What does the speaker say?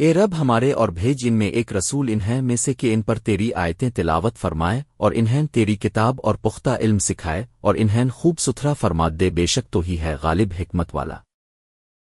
اے رب ہمارے اور بھیج ان میں ایک رسول انہیں میں سے کہ ان پر تیری آیتیں تلاوت فرمائے اور انہیں تیری کتاب اور پختہ علم سکھائے اور انہیں خوب ستھرا فرما دے بے شک تو ہی ہے غالب حکمت والا۔